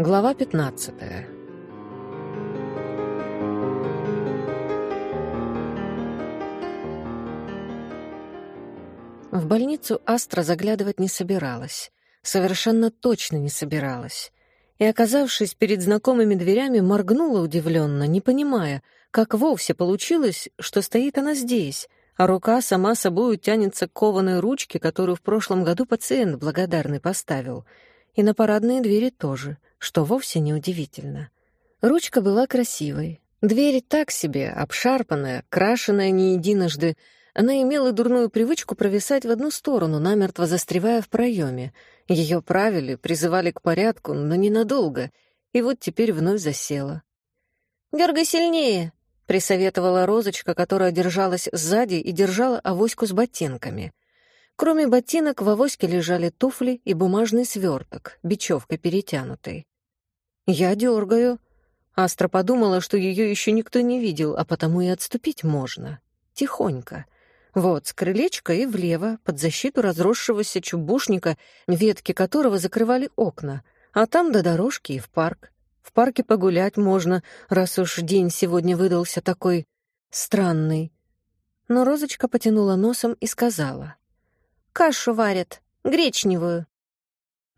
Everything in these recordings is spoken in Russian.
Глава 15 В больницу Астра заглядывать не собиралась. Совершенно точно не собиралась. И, оказавшись перед знакомыми дверями, моргнула удивленно, не понимая, как вовсе получилось, что стоит она здесь, а рука сама собой тянется к кованой ручке, которую в прошлом году пациент благодарный поставил. И на парадные двери тоже, что вовсе не удивительно. Ручка была красивой. Дверь так себе, обшарпанная, крашеная не единожды, она имела дурную привычку провисать в одну сторону, намертво застревая в проеме. Ее правили, призывали к порядку, но ненадолго, и вот теперь вновь засела. «Дергай сильнее!» — присоветовала Розочка, которая держалась сзади и держала авоську с ботинками. Кроме ботинок в авоське лежали туфли и бумажный сверток, бечевкой перетянутой. «Я дергаю». Астра подумала, что ее еще никто не видел, а потому и отступить можно. Тихонько — вот, с крылечка и влево, под защиту разросшегося чубушника, ветки которого закрывали окна, а там до дорожки и в парк. В парке погулять можно, раз уж день сегодня выдался такой странный. Но Розочка потянула носом и сказала. «Кашу варят, гречневую».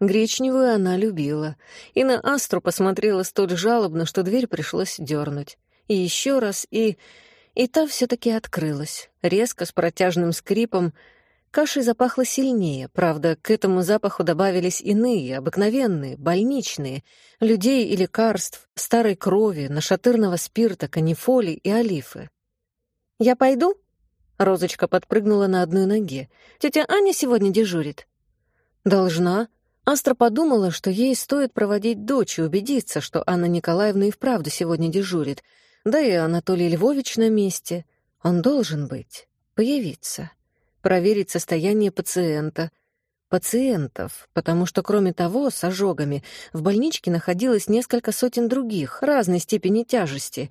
Гречневую она любила, и на Астру посмотрела столь жалобно, что дверь пришлось дернуть. И еще раз, и... И та все-таки открылась, резко, с протяжным скрипом. Кашей запахло сильнее, правда, к этому запаху добавились иные, обыкновенные, больничные, людей и лекарств, старой крови, нашатырного спирта, канифоли и олифы. «Я пойду?» Розочка подпрыгнула на одной ноге. «Тетя Аня сегодня дежурит?» «Должна». Астра подумала, что ей стоит проводить дочь и убедиться, что Анна Николаевна и вправду сегодня дежурит — да и Анатолий Львович на месте. Он должен быть, появиться, проверить состояние пациента, пациентов, потому что, кроме того, с ожогами в больничке находилось несколько сотен других, разной степени тяжести.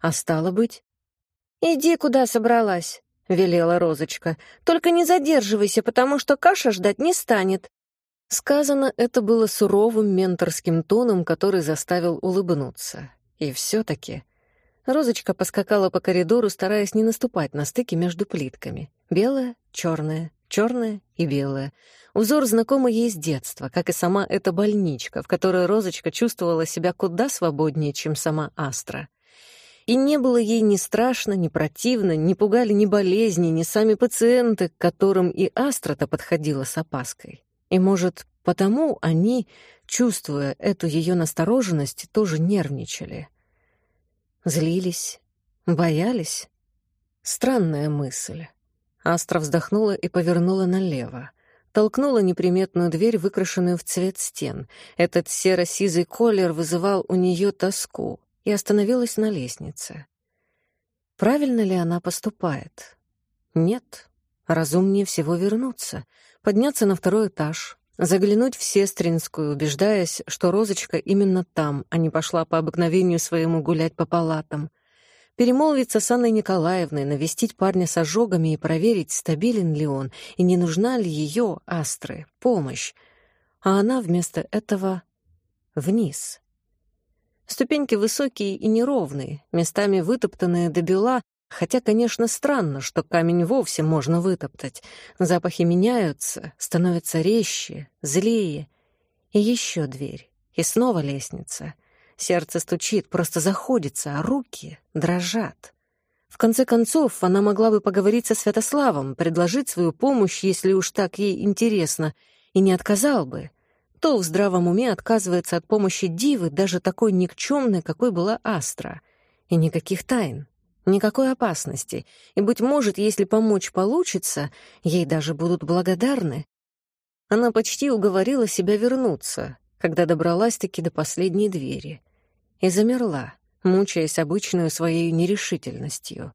А стало быть... «Иди, куда собралась», — велела Розочка. «Только не задерживайся, потому что каша ждать не станет». Сказано это было суровым менторским тоном, который заставил улыбнуться. И все-таки Розочка поскакала по коридору, стараясь не наступать на стыки между плитками. Белая, черная, черная и белая. Узор знакомый ей с детства, как и сама эта больничка, в которой Розочка чувствовала себя куда свободнее, чем сама Астра. И не было ей ни страшно, ни противно, не пугали ни болезни, ни сами пациенты, к которым и Астра-то подходила с опаской. И, может, потому они, чувствуя эту ее настороженность, тоже нервничали — Злились? Боялись? Странная мысль. Астра вздохнула и повернула налево. Толкнула неприметную дверь, выкрашенную в цвет стен. Этот серо-сизый колер вызывал у нее тоску и остановилась на лестнице. Правильно ли она поступает? Нет. Разумнее всего вернуться, подняться на второй этаж, Заглянуть в Сестринскую, убеждаясь, что Розочка именно там, а не пошла по обыкновению своему гулять по палатам. Перемолвиться с Анной Николаевной, навестить парня с ожогами и проверить, стабилен ли он, и не нужна ли ее, Астры, помощь. А она вместо этого вниз. Ступеньки высокие и неровные, местами вытоптанные до бела, Хотя, конечно, странно, что камень вовсе можно вытоптать. Запахи меняются, становятся резче, злее. И еще дверь. И снова лестница. Сердце стучит, просто заходится, а руки дрожат. В конце концов, она могла бы поговорить со Святославом, предложить свою помощь, если уж так ей интересно, и не отказал бы. То в здравом уме отказывается от помощи дивы, даже такой никчемной, какой была Астра. И никаких тайн. Никакой опасности, и, быть может, если помочь получится, ей даже будут благодарны. Она почти уговорила себя вернуться, когда добралась-таки до последней двери, и замерла, мучаясь обычную своей нерешительностью.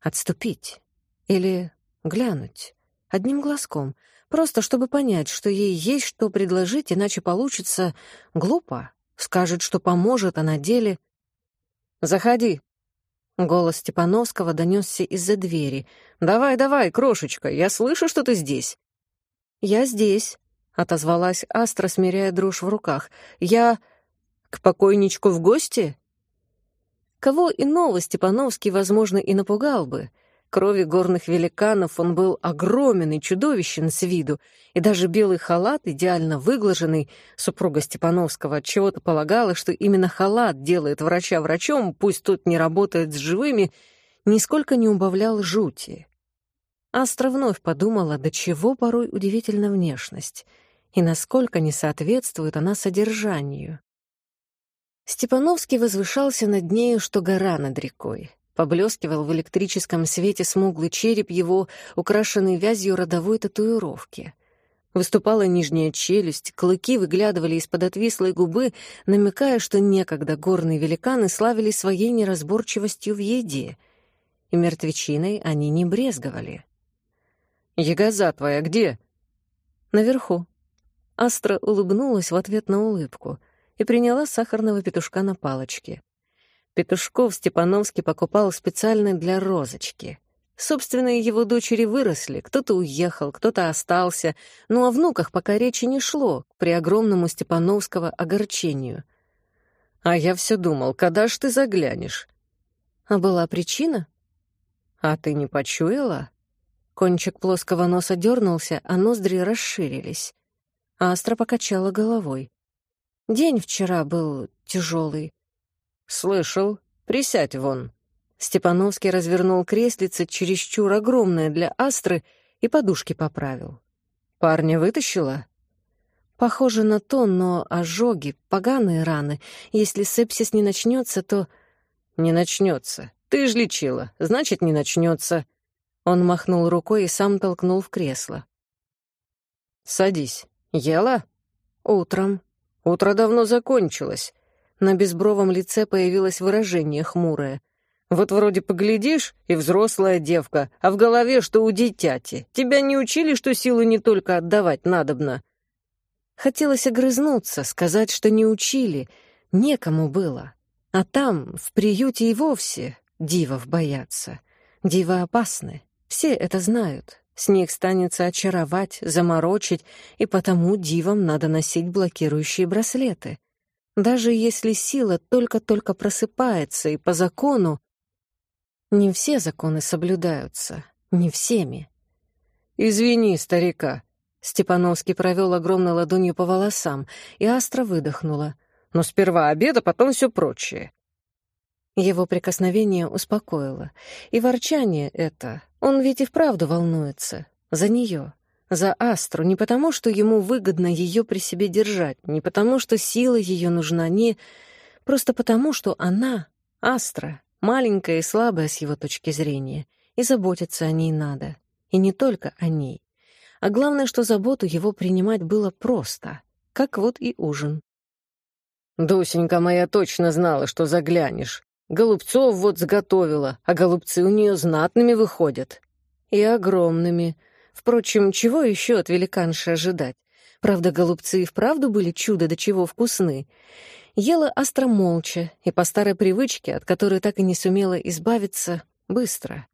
Отступить или глянуть одним глазком, просто чтобы понять, что ей есть что предложить, иначе получится глупо. Скажет, что поможет, а на деле... «Заходи», Голос Степановского донесся из-за двери. «Давай, давай, крошечка, я слышу, что ты здесь». «Я здесь», — отозвалась Астра, смиряя дрожь в руках. «Я...» К покойничку в гости? Кого иного Степановский, возможно, и напугал бы. Крови горных великанов он был огромен и чудовищен с виду, и даже белый халат, идеально выглаженный, супруга Степановского от чего-то полагала, что именно халат делает врача врачом, пусть тот не работает с живыми, нисколько не убавлял жути. Астра вновь подумала, до чего порой удивительна внешность, и насколько не соответствует она содержанию. Степановский возвышался над нею, что гора над рекой. Поблескивал в электрическом свете смуглый череп его, украшенный вязью родовой татуировки. Выступала нижняя челюсть, клыки выглядывали из-под отвислой губы, намекая, что некогда горные великаны славились своей неразборчивостью в еде, и мертвечиной они не брезговали. «Ягоза твоя где?» «Наверху». Астра улыбнулась в ответ на улыбку и приняла сахарного петушка на палочке. Петушков Степановский покупал специально для розочки. Собственные его дочери выросли, кто-то уехал, кто-то остался, ну о внуках пока речи не шло, при огромному Степановского огорчению. А я все думал, когда ж ты заглянешь? А была причина? А ты не почуяла? Кончик плоского носа дернулся, а ноздри расширились. Астра покачала головой. День вчера был тяжелый. «Слышал. Присядь вон». Степановский развернул креслице чересчур огромное для Астры и подушки поправил. «Парня вытащила?» Похоже на то, но ожоги, поганые раны. Если сепсис не начнется, то... Не начнется. Ты ж лечила, значит, не начнется. Он махнул рукой и сам толкнул в кресло. «Садись. Ела?» «Утром». «Утро давно закончилось». На безбровом лице появилось выражение хмурое. «Вот вроде поглядишь, и взрослая девка, а в голове, что у дитяти. Тебя не учили, что силу не только отдавать надобно?» Хотелось огрызнуться, сказать, что не учили. Некому было. А там, в приюте и вовсе, дивов боятся. Дивы опасны. Все это знают. С них станется очаровать, заморочить, и потому дивам надо носить блокирующие браслеты. Даже если сила только-только просыпается, и по закону... Не все законы соблюдаются, не всеми. «Извини, старика», — Степановский провел огромной ладонью по волосам, и Астра выдохнула. «Но сперва обед, а потом все прочее». Его прикосновение успокоило. И ворчание это, он ведь и вправду волнуется. За нее, за Астру, не потому, что ему выгодно ее при себе держать, не потому, что сила ее нужна, не... Просто потому, что она, Астра, маленькая и слабая с его точки зрения, и заботиться о ней надо. И не только о ней. А главное, что заботу его принимать было просто, как вот и ужин. «Дусенька моя точно знала, что заглянешь. Голубцов вот заготовила, а голубцы у нее знатными выходят. И огромными. Впрочем, чего еще от великанши ожидать? Правда, голубцы и вправду были чудо до чего вкусны. Ела остро молча и по старой привычке, от которой так и не сумела избавиться, быстро.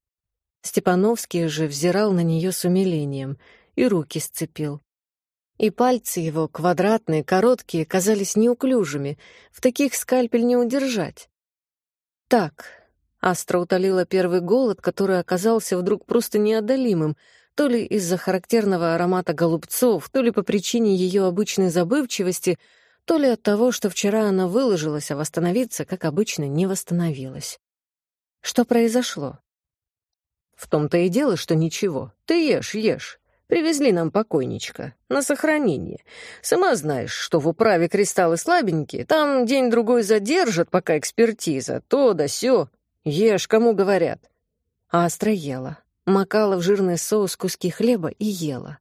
Степановский же взирал на нее с умилением и руки сцепил. И пальцы его, квадратные, короткие, казались неуклюжими, в таких скальпель не удержать. Так, Астра утолила первый голод, который оказался вдруг просто неодолимым, то ли из-за характерного аромата голубцов, то ли по причине ее обычной забывчивости, то ли от того, что вчера она выложилась, а восстановиться, как обычно, не восстановилась. Что произошло? В том-то и дело, что ничего. Ты ешь, ешь. Привезли нам покойничка. На сохранение. Сама знаешь, что в управе кристаллы слабенькие. Там день-другой задержат, пока экспертиза. То да сё. Ешь, кому говорят. А Астра ела. Макала в жирный соус куски хлеба и ела.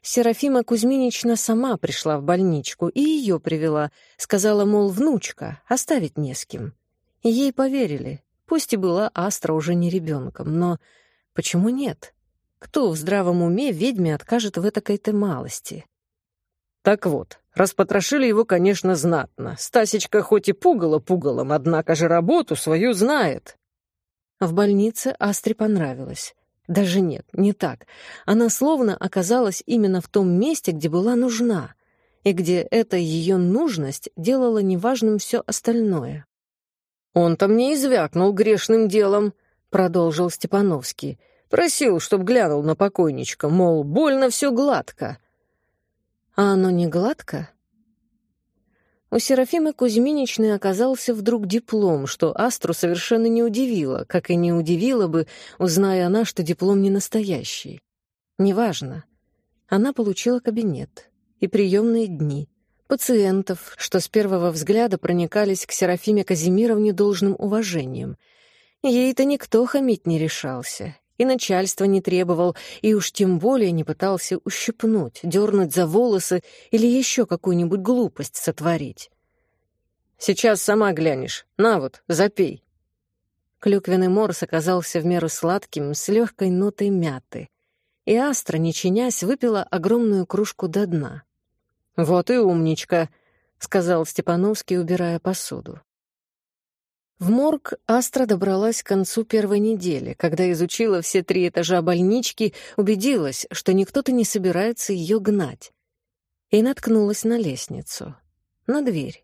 Серафима Кузьминична сама пришла в больничку и ее привела. Сказала, мол, внучка, оставить не с кем. Ей поверили. Пусть и была Астра уже не ребенком, но почему нет? Кто в здравом уме ведьме откажет в этакой-то малости? Так вот, распотрошили его, конечно, знатно. Стасечка хоть и пугала пугалом, однако же работу свою знает. В больнице Астре понравилось. Даже нет, не так. Она словно оказалась именно в том месте, где была нужна. и где эта ее нужность делала неважным все остальное. «Он-то мне извякнул грешным делом», — продолжил Степановский. «Просил, чтоб глянул на покойничка, мол, больно все гладко». «А оно не гладко?» У Серафимы Кузьминичны оказался вдруг диплом, что Астру совершенно не удивило, как и не удивило бы, узная она, что диплом не настоящий. Неважно. Она получила кабинет и приемные дни, пациентов, что с первого взгляда проникались к Серафиме Казимировне должным уважением. Ей-то никто хамить не решался, и начальство не требовал, и уж тем более не пытался ущипнуть, дернуть за волосы или еще какую-нибудь глупость сотворить. «Сейчас сама глянешь. На вот, запей». Клюквенный морс оказался в меру сладким, с легкой нотой мяты. И Астра, не чинясь, выпила огромную кружку до дна. «Вот и умничка», — сказал Степановский, убирая посуду. В морг Астра добралась к концу первой недели, когда изучила все три этажа больнички, убедилась, что никто-то не собирается ее гнать. И наткнулась на лестницу, на дверь.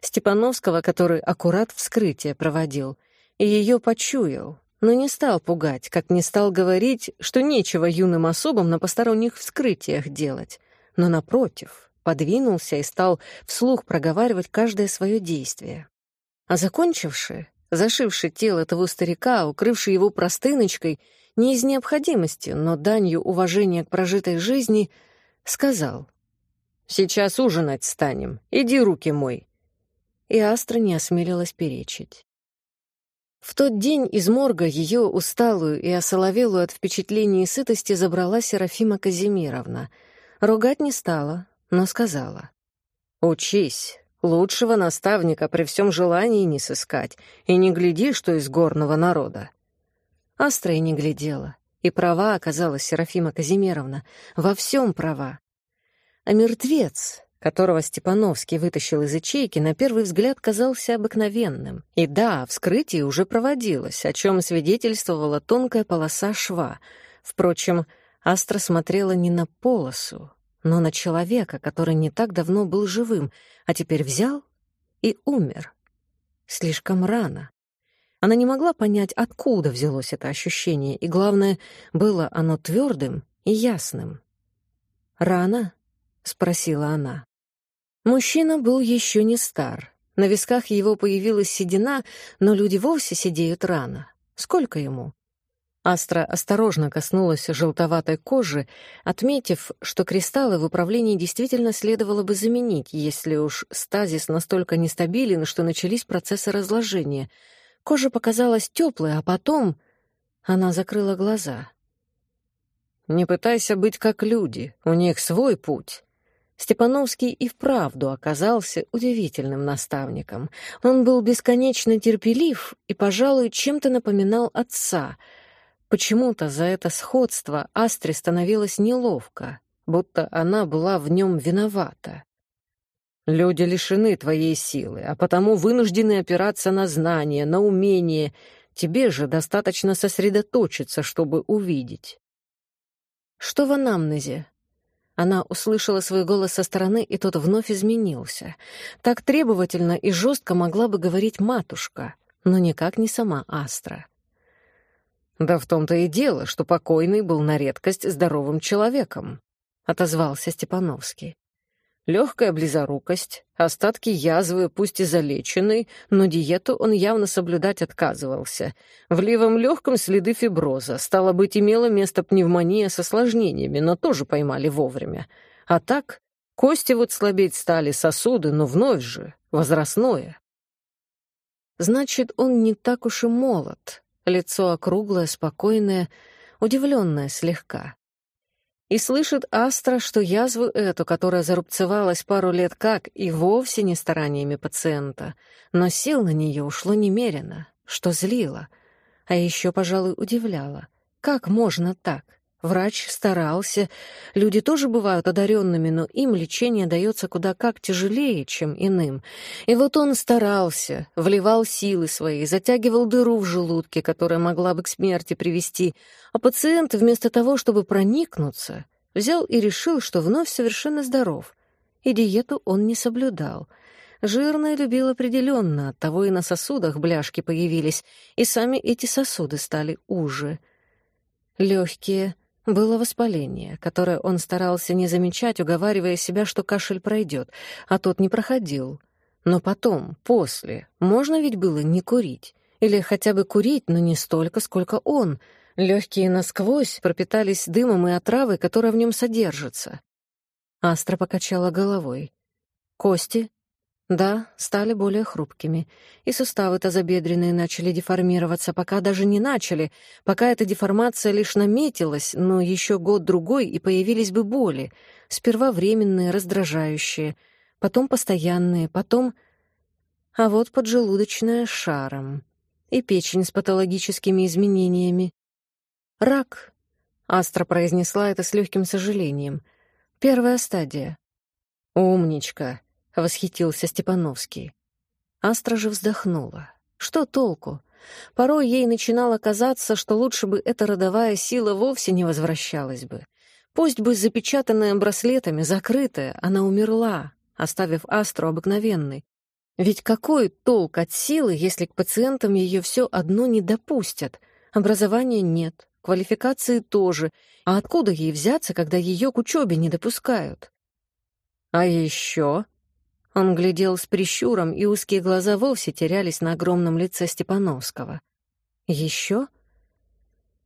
Степановского, который аккурат вскрытие проводил, и ее почуял, но не стал пугать, как не стал говорить, что нечего юным особам на посторонних вскрытиях делать, но, напротив, подвинулся и стал вслух проговаривать каждое свое действие. А закончивший, зашивший тело того старика, укрывший его простыночкой, не из необходимости, но данью уважения к прожитой жизни, сказал, «Сейчас ужинать станем, иди руки мой». И Астра не осмелилась перечить. В тот день из морга ее усталую и осоловелую от впечатлений и сытости забрала Серафима Казимировна. Ругать не стала, но сказала. «Учись, Лучшего наставника при всем желании не сыскать, и не гляди, что из горного народа. Астра и не глядела, и права оказалась Серафима Казимировна, во всем права. А мертвец, которого Степановский вытащил из ячейки, на первый взгляд казался обыкновенным. И да, вскрытие уже проводилось, о чем свидетельствовала тонкая полоса шва. Впрочем, Астра смотрела не на полосу, но на человека, который не так давно был живым, а теперь взял и умер. Слишком рано. Она не могла понять, откуда взялось это ощущение, и, главное, было оно твердым и ясным. «Рано?» — спросила она. Мужчина был еще не стар. На висках его появилась седина, но люди вовсе сидеют рано. Сколько ему? Астра осторожно коснулась желтоватой кожи, отметив, что кристаллы в управлении действительно следовало бы заменить, если уж стазис настолько нестабилен, что начались процессы разложения. Кожа показалась теплой, а потом она закрыла глаза. «Не пытайся быть как люди, у них свой путь». Степановский и вправду оказался удивительным наставником. Он был бесконечно терпелив и, пожалуй, чем-то напоминал отца — Почему-то за это сходство Астре становилось неловко, будто она была в нем виновата. «Люди лишены твоей силы, а потому вынуждены опираться на знания, на умение. Тебе же достаточно сосредоточиться, чтобы увидеть». «Что в анамнезе?» Она услышала свой голос со стороны, и тот вновь изменился. Так требовательно и жестко могла бы говорить матушка, но никак не сама Астра. «Да в том-то и дело, что покойный был на редкость здоровым человеком», — отозвался Степановский. Легкая близорукость, остатки язвы, пусть и залеченной, но диету он явно соблюдать отказывался. В левом легком следы фиброза, стало быть, имела место пневмония с осложнениями, но тоже поймали вовремя. А так, кости вот слабеть стали, сосуды, но вновь же, возрастное. Значит, он не так уж и молод, лицо округлое, спокойное, удивленное слегка. И слышит Астра, что язву эту, которая зарубцевалась пару лет как, и вовсе не стараниями пациента, но сил на нее ушло немерено, что злило, а еще, пожалуй, удивляло. Как можно так? Врач старался. Люди тоже бывают одаренными, но им лечение дается куда как тяжелее, чем иным. И вот он старался, вливал силы свои, затягивал дыру в желудке, которая могла бы к смерти привести, а пациент, вместо того, чтобы проникнуться, взял и решил, что вновь совершенно здоров. и диету он не соблюдал. Жирное любил определенно, оттого и на сосудах бляшки появились, и сами эти сосуды стали уже. Легкие было воспаление, которое он старался не замечать, уговаривая себя, что кашель пройдет, а тот не проходил. Но потом, после, можно ведь было не курить. Или хотя бы курить, но не столько, сколько он. Легкие насквозь пропитались дымом и отравой, которая в нем содержится. Астра покачала головой. Кости? Да, стали более хрупкими. И суставы тазобедренные начали деформироваться, пока даже не начали, пока эта деформация лишь наметилась, но еще год-другой, и появились бы боли. Сперва временные, раздражающие, потом постоянные, потом... А вот поджелудочная шаром. И печень с патологическими изменениями. «Рак», — Астра произнесла это с легким сожалением — Первая стадия. «Умничка», — восхитился Степановский. Астра же вздохнула. Что толку? Порой ей начинало казаться, что лучше бы эта родовая сила вовсе не возвращалась бы. Пусть бы запечатанная браслетами, закрытая, она умерла, оставив Астру обыкновенной. Ведь какой толк от силы, если к пациентам ее все одно не допустят? Образования нет, квалификации тоже. А откуда ей взяться, когда ее к учебе не допускают? А еще... Он глядел с прищуром, и узкие глаза вовсе терялись на огромном лице Степановского. Еще?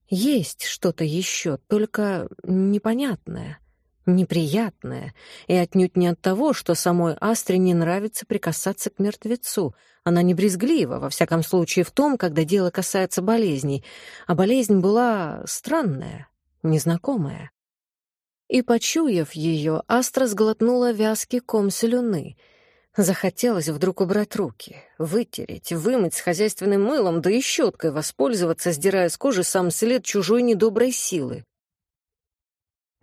Есть что-то еще, только непонятное неприятное, и отнюдь не от того, что самой Астре не нравится прикасаться к мертвецу. Она не брезглива, во всяком случае, в том, когда дело касается болезней, а болезнь была странная, незнакомая. И, почуяв ее, Астра сглотнула вязкий ком слюны. Захотелось вдруг убрать руки, вытереть, вымыть с хозяйственным мылом, да и щеткой воспользоваться, сдирая с кожи сам след чужой недоброй силы.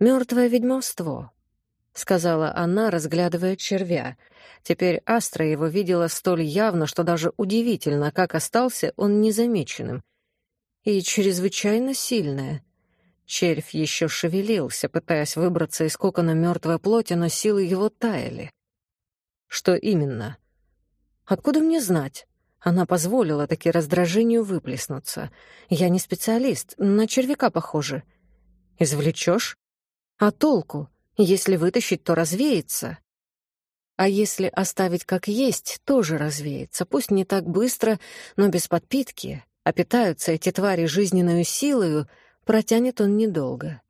«Мертвое ведьмовство», — сказала она, разглядывая червя. Теперь Астра его видела столь явно, что даже удивительно, как остался он незамеченным. И чрезвычайно сильное. Червь еще шевелился, пытаясь выбраться из кокона мертвой плоти, но силы его таяли. «Что именно?» «Откуда мне знать?» Она позволила таки раздражению выплеснуться. «Я не специалист, на червяка похоже». «Извлечешь?» А толку? Если вытащить, то развеется. А если оставить как есть, тоже развеется. Пусть не так быстро, но без подпитки. А питаются эти твари жизненную силою, протянет он недолго.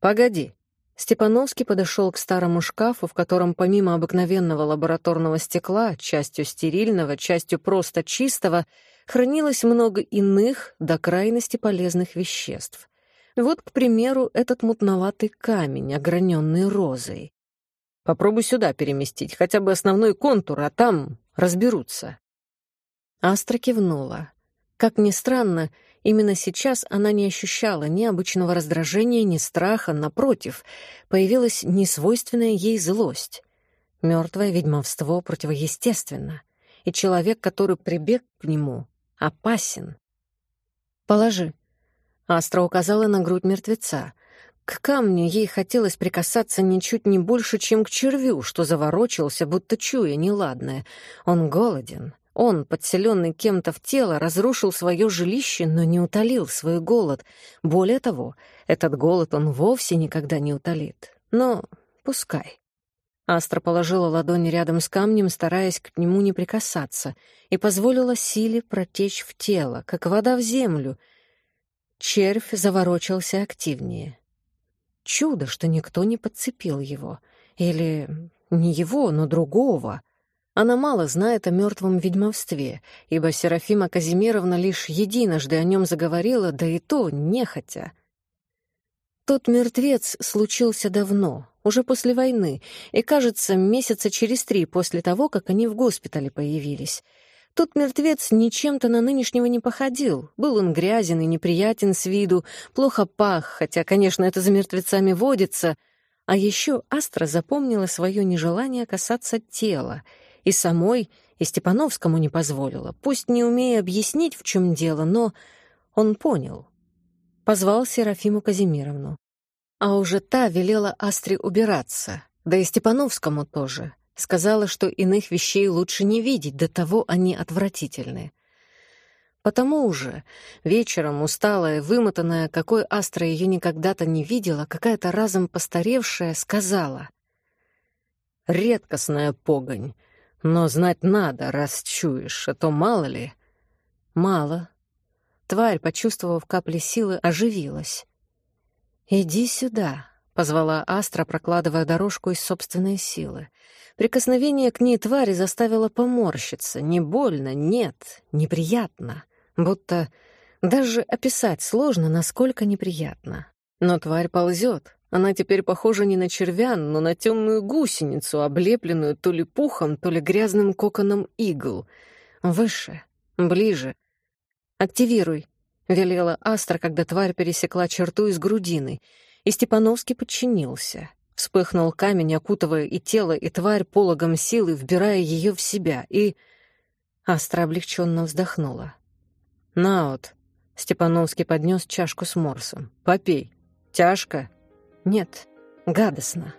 «Погоди». Степановский подошел к старому шкафу, в котором помимо обыкновенного лабораторного стекла, частью стерильного, частью просто чистого, хранилось много иных, до крайности полезных веществ. Вот, к примеру, этот мутноватый камень, ограненный розой. Попробуй сюда переместить, хотя бы основной контур, а там разберутся. Астра кивнула. Как ни странно, именно сейчас она не ощущала ни обычного раздражения, ни страха, напротив, появилась несвойственная ей злость. Мертвое ведьмовство противоестественно, и человек, который прибег к нему, опасен. «Положи», Астра указала на грудь мертвеца. К камню ей хотелось прикасаться ничуть не больше, чем к червю, что заворочился, будто чуя неладное. Он голоден. Он, подселенный кем-то в тело, разрушил свое жилище, но не утолил свой голод. Более того, этот голод он вовсе никогда не утолит. Но пускай. Астра положила ладони рядом с камнем, стараясь к нему не прикасаться, и позволила силе протечь в тело, как вода в землю — Червь заворочился активнее. Чудо, что никто не подцепил его. Или не его, но другого. Она мало знает о мертвом ведьмовстве, ибо Серафима Казимировна лишь единожды о нем заговорила, да и то нехотя. Тот мертвец случился давно, уже после войны, и, кажется, месяца через три после того, как они в госпитале появились — тот мертвец ничем-то на нынешнего не походил. Был он грязен и неприятен с виду, плохо пах, хотя, конечно, это за мертвецами водится. А еще Астра запомнила свое нежелание касаться тела. И самой, и Степановскому не позволила, пусть не умея объяснить, в чем дело, но он понял. Позвал Серафиму Казимировну. А уже та велела Астре убираться, Да и Степановскому тоже. Сказала, что иных вещей лучше не видеть, до того они отвратительны. Потому уже вечером, усталая, вымотанная, какой Астра ее никогда-то не видела, какая-то разом постаревшая, сказала. «Редкостная погонь, но знать надо, раз чуешь, а то мало ли». «Мало». Тварь, почувствовав капли силы, оживилась. «Иди сюда», — позвала Астра, прокладывая дорожку из собственной силы. Прикосновение к ней твари заставило поморщиться. Не больно, нет, неприятно. Будто даже описать сложно, насколько неприятно. Но тварь ползет. Она теперь похожа не на червян, но на темную гусеницу, облепленную то ли пухом, то ли грязным коконом игл. Выше, ближе. «Активируй», — велела Астра, когда тварь пересекла черту из грудины, и Степановский подчинился. Вспыхнул камень, окутывая и тело, и тварь пологом силы, вбирая ее в себя, и... Астра облегченно вздохнула. «Наут», — Степановский поднес чашку с морсом. «Попей. Тяжко?» «Нет, гадостно».